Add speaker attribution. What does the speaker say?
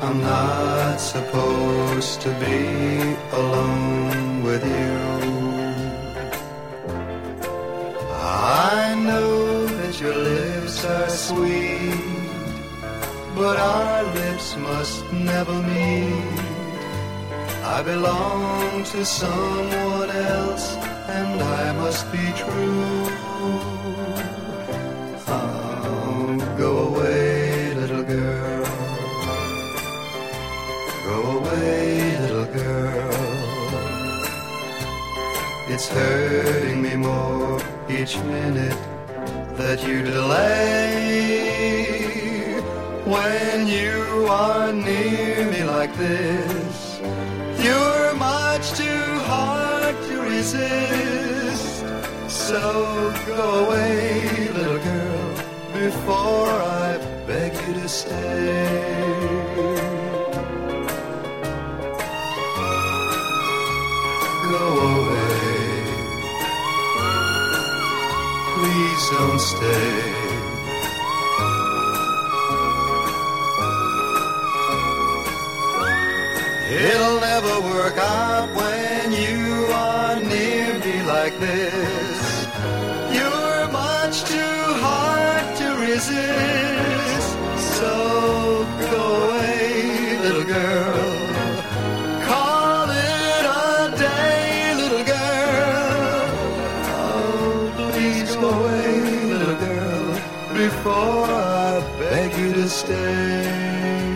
Speaker 1: I'm not supposed to be alone with you. I know that your lips are sweet, but our lips must never meet. I belong to someone else, It's hurting me more each minute that you delay. When you are near me like this, you're much too hard to resist. So go away, little girl, before I beg you to stay. Go away. Please don't stay. It'll never work out when you are near me like this. You're before, I beg you to stay.